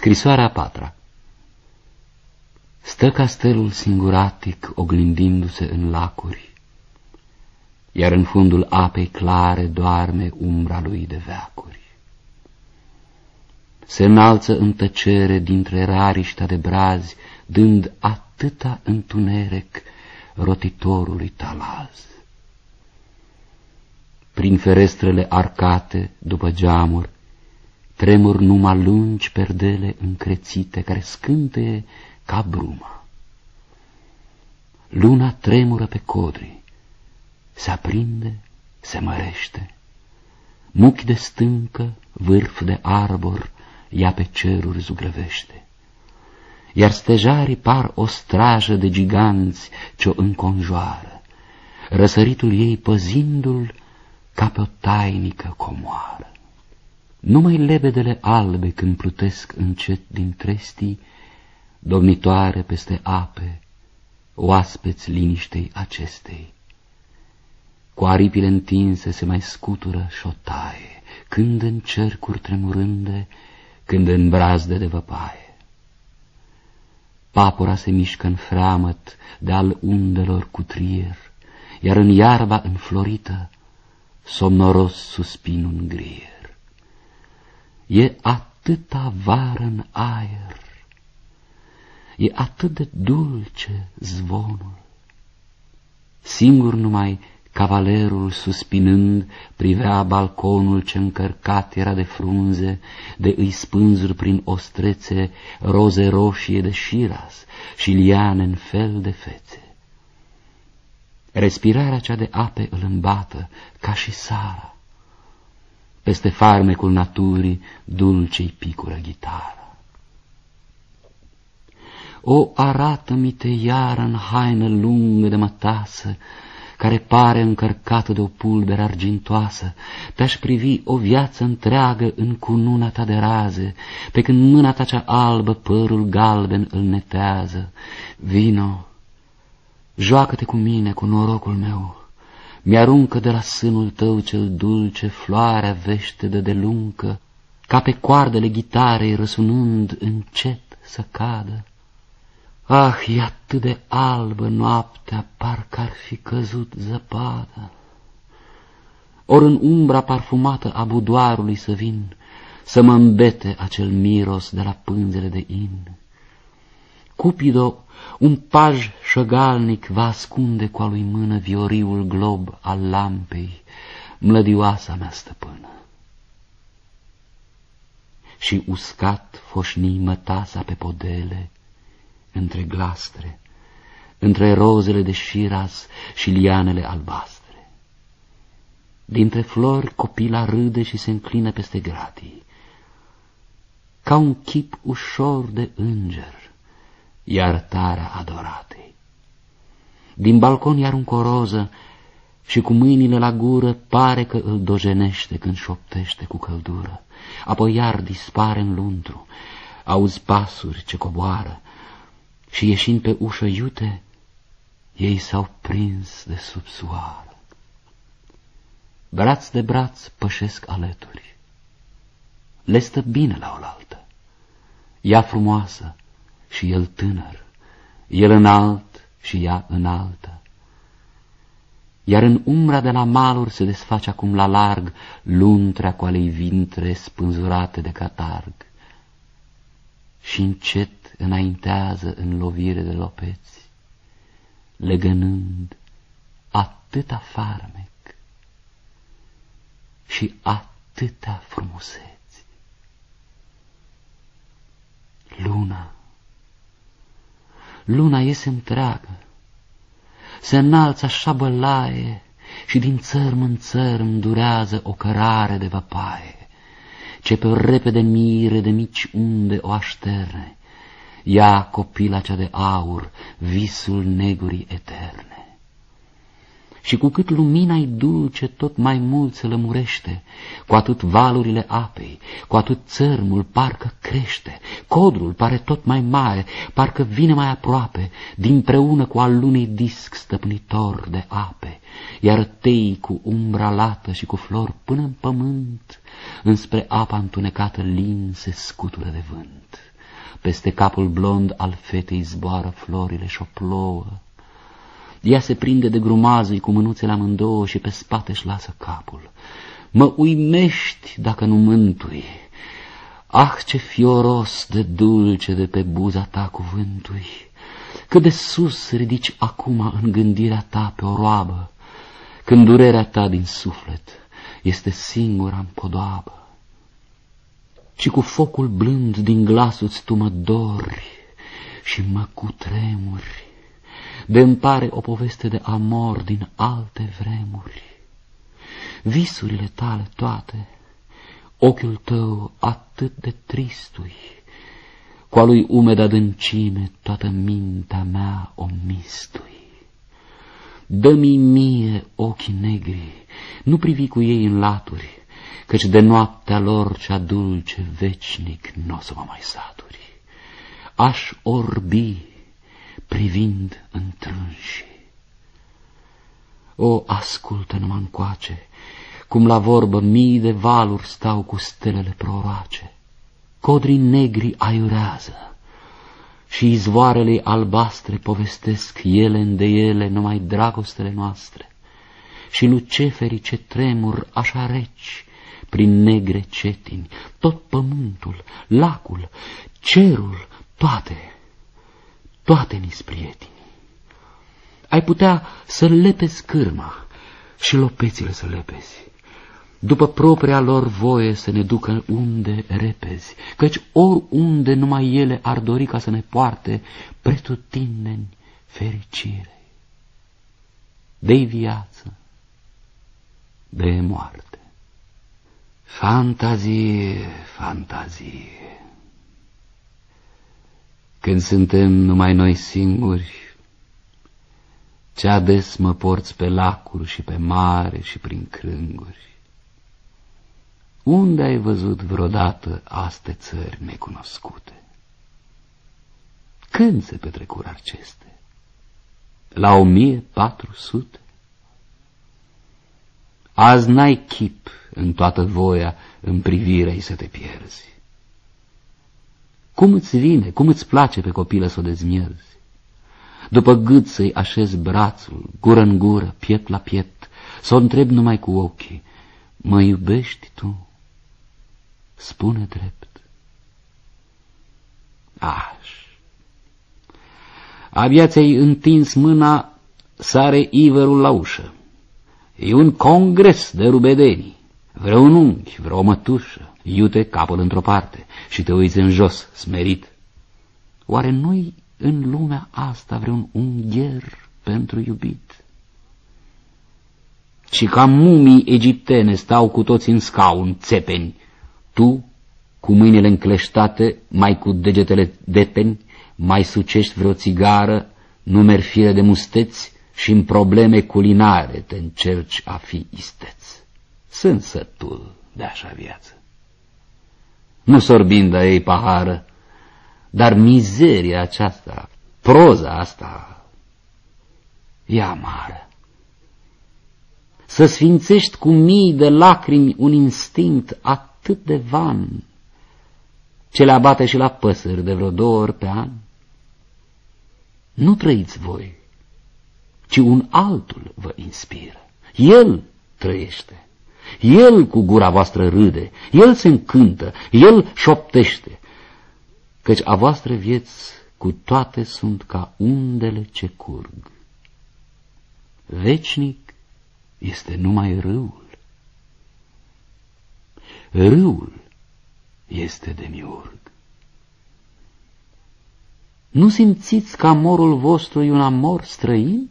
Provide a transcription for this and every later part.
Scrisoarea a patra Stă castelul singuratic oglindindu-se în lacuri, iar în fundul apei clare doarme umbra lui de veacuri. Se înalță în tăcere dintre rariștea de brazi, dând atâta întuneric rotitorului talaz. Prin ferestrele arcate, după geamuri, tremur numai lungi perdele încrețite care scânte ca bruma. Luna tremură pe codri, se aprinde, se mărește. Muchi de stâncă, vârf de arbor, ea pe ceruri zugrăvește. Iar stejarii par o strajă de giganți ce-o înconjoară, răsăritul ei păzindu-l ca pe o tainică comoară. Numai lebedele albe când plutesc încet din trestii, domnitoare peste ape, oaspeți liniștei acestei. Cu aripile întinse se mai scutură și o taie, când în cercuri tremurânde, când în brazde de văpaie. Papura se mișcă în freamăt de-al undelor cu trier, iar în iarba înflorită, somnoros suspin un grier. E atâta vară în aer, e atât de dulce zvonul. Singur numai cavalerul, suspinând, privea balconul ce încărcat era de frunze, de îi spânzuri prin ostrețe, roze roșie de șiras și liane în fel de fețe. Respirarea cea de ape îl îmbată, ca și sara, peste farmecul naturii, dulcei picură ghitară. O, arată-mi te iară în haină lungă de mătasă, care pare încărcată de o pulbere argintoasă, te-aș privi o viață întreagă în cununa ta de raze, pe când mâna ta cea albă părul galben îl netează. Vino, joacă-te cu mine, cu norocul meu, mi-aruncă de la sânul tău cel dulce floarea vește de deluncă, ca pe coardele ghitarei răsunând încet să cadă. Ah, e atât de albă noaptea, parcă ar fi căzut zăpadă. Ori în umbra parfumată a budoarului să vin, să mă îmbete acel miros de la pânzele de in. Cupido un paj șăgalnic va ascunde cu a lui mână vioriul glob al lampei, mlădioasa mea stăpână. Și uscat foșnii mătasa pe podele, între glastre, între rozele de șiras și lianele albastre. Dintre flori copila râde și se înclină peste gratii, ca un chip ușor de înger, iertarea adoratei. Din balcon iar un coroză și cu mâinile la gură pare că îl dojenește când șoptește cu căldură. Apoi iar dispare în luntru, auzi pasuri ce coboară și ieșind pe ușă iute, ei s-au prins de sub soară. Braț de braț pășesc alături. Le stă bine la oaltă. Ea frumoasă, și el tânăr, el înalt și ea înaltă. Iar în umbra de la maluri se desface acum la larg luntrea cu alei vintre spânzurate de catarg. Și încet înaintează în lovire de lopeți, legănând atâta farmec și atâta frumuseți. Luna luna iese întreagă, se înalță așa bălaie și din țărm în țărm durează o cărare de văpaie, ce pe o repede mire de mici unde o așterne, ia copila cea de aur, visul negurii eterne și cu cât lumina-i dulce, tot mai mult se lămurește, cu atât valurile apei, cu atât țărmul parcă crește, codrul pare tot mai mare, parcă vine mai aproape, dinpreună cu al lunei disc stăpânitor de ape, iar tei cu umbra lată și cu flori până în pământ, înspre apa întunecată lin se scutură de vânt. Peste capul blond al fetei zboară florile și o plouă. Ea se prinde de grumazul cu mânuțele amândouă și pe spate își lasă capul. Mă uimești dacă nu mântui. Ah, ce fioros de dulce de pe buza ta cuvântui! Cât de sus ridici acum în gândirea ta pe o roabă, când durerea ta din suflet este singura în podoabă. Și cu focul blând din glasul tu mă dori și mă cutremuri, de îmi pare o poveste de amor din alte vremuri. Visurile tale toate, ochiul tău atât de tristui, cu a lui umed adâncime toată mintea mea o mistui. Dă-mi mie ochii negri, nu privi cu ei în laturi, Căci de noaptea lor cea dulce veșnic nu o să mă mai saturi. Aș orbi privind întrânși. O, ascultă numai încoace, cum la vorbă mii de valuri stau cu stelele proroace. Codrii negri aiurează și izvoarele albastre povestesc ele de ele numai dragostele noastre. Și luceferii ce tremur așa reci, prin negre cetini, tot pământul, lacul, cerul, toate, toate ni prieteni. Ai putea să lepezi cârma și lopețile să lepezi după propria lor voie să ne ducă unde repezi, căci oriunde numai ele ar dori ca să ne poarte pretutindeni fericire. de viață, de moarte. Fantazie, fantazie. Când suntem numai noi singuri, ce ades mă porți pe lacuri și pe mare și prin crânguri. Unde ai văzut vreodată aste țări necunoscute? Când se petrecură aceste? La 1400? Azi n-ai chip în toată voia în privirea să te pierzi. Cum îți vine, cum îți place pe copilă să o dezmierzi? După gât să-i așezi brațul, gură în gură, piept la piept, să o întrebi numai cu ochii, mă iubești tu? Spune drept. Aș. Abia ți-ai întins mâna, sare iverul la ușă. E un congres de rubedenii. Vreo un unghi, vreo mătușă, iute capul într-o parte și te uiți în jos, smerit. Oare nu-i în lumea asta vreun ungher pentru iubit? Și ca mumii egiptene stau cu toți în scaun, țepeni, tu, cu mâinile încleștate, mai cu degetele depeni, mai sucești vreo țigară, numeri fire de musteți și în probleme culinare te încerci a fi isteț. Sunt sătul de așa viață. Nu sorbinda ei pahară, dar mizeria aceasta, proza asta, e amară. Să sfințești cu mii de lacrimi un instinct atât de van, ce le abate și la păsări de vreo două ori pe an? Nu trăiți voi, ci un altul vă inspiră. El trăiește. El cu gura voastră râde, El se încântă, El șoptește, căci a voastră vieți cu toate sunt ca undele ce curg. Vecnic este numai râul. Râul este demiurg. Nu simțiți că amorul vostru e un amor străin?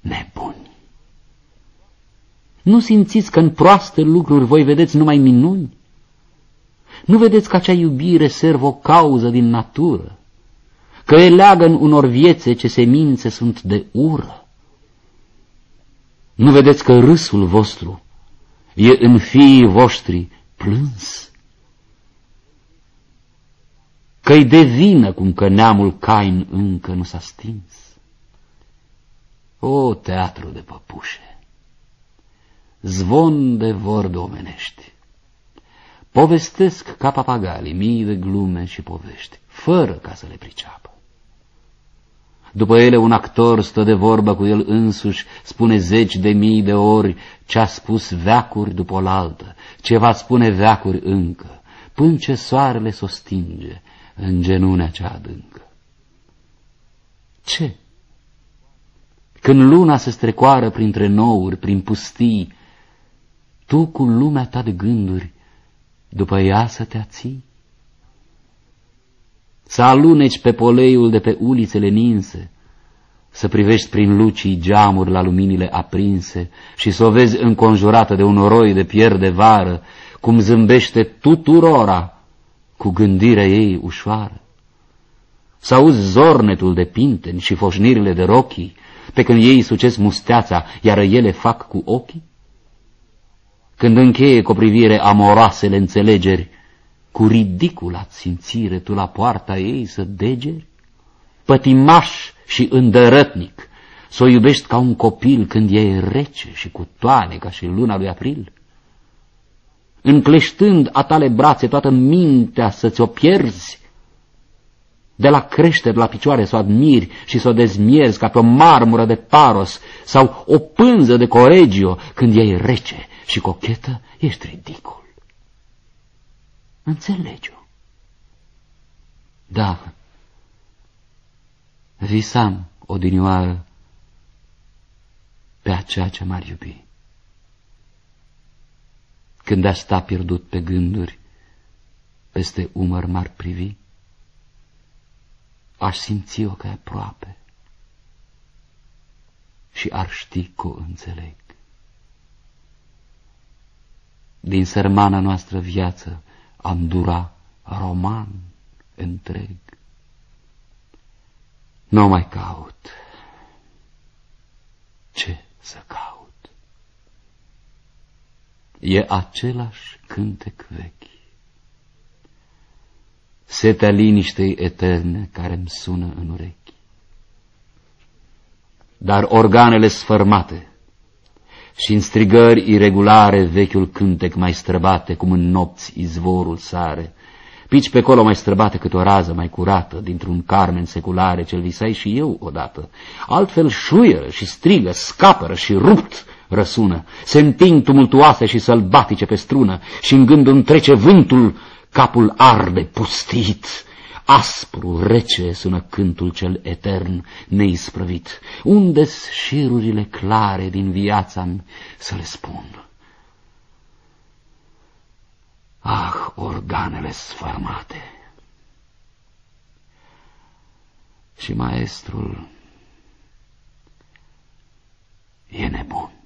Nebuni! Nu simțiți că în proaste lucruri voi vedeți numai minuni? Nu vedeți că acea iubire servă o cauză din natură? Că e leagă în unor viețe ce semințe sunt de ură? Nu vedeți că râsul vostru e în fiii voștri plâns? Că-i de vină cum că neamul Cain încă nu s-a stins? O teatru de păpușe! Zvon de vorbe omenești. Povestesc ca papagalii mii de glume și povești, fără ca să le priceapă. După ele un actor stă de vorbă cu el însuși, spune zeci de mii de ori ce-a spus veacuri după oaltă, ce va spune veacuri încă, până ce soarele s-o stinge în genunea cea adâncă. Ce? Când luna se strecoară printre nouri, prin pustii, tu cu lumea ta de gânduri, după ea să te ații? Să aluneci pe poleiul de pe ulițele ninse, să privești prin lucii geamuri la luminile aprinse și să o vezi înconjurată de un roi de pier de vară, cum zâmbește tuturora cu gândirea ei ușoară. Să auzi zornetul de pinteni și foșnirile de rochii, pe când ei sucesc musteața, iar ele fac cu ochii? Când încheie cu o privire amoroasele înțelegeri, cu ridicula simțire tu la poarta ei să degeri? Pătimaș și îndărătnic, să o iubești ca un copil când e rece și cu toane ca și luna lui april? Încleștând a tale brațe toată mintea să ți-o pierzi, de la creștere la picioare să o admiri și să o dezmierzi ca pe o marmură de paros sau o pânză de coregio când e rece și cochetă, ești ridicol. Înțelegi-o. Da, visam odinioară pe aceea ce m-ar iubi. Când aș sta pierdut pe gânduri, peste umăr m-ar privi, aș simți-o că e aproape și ar ști că o înțeleg. Din sărmana noastră viață am dura roman întreg. Nu mai caut. Ce să caut? E același cântec vechi. Setea liniștei eterne care îmi sună în urechi. Dar organele sfărmate și în strigări irregulare vechiul cântec mai străbate, cum în nopți izvorul sare, Pici pe colo mai străbate cât o rază mai curată, dintr-un carmen seculare ce-l visai și eu odată. Altfel șuieră și strigă, scapără și rupt răsună, se întind tumultuoase și sălbatice pe strună și în gândul trece vântul, capul arde pustit. Aspru, rece sună cântul cel etern, neisprăvit. Unde-s șirurile clare din viața-mi să le spun? Ah, organele sfărmate! Și maestrul e nebun.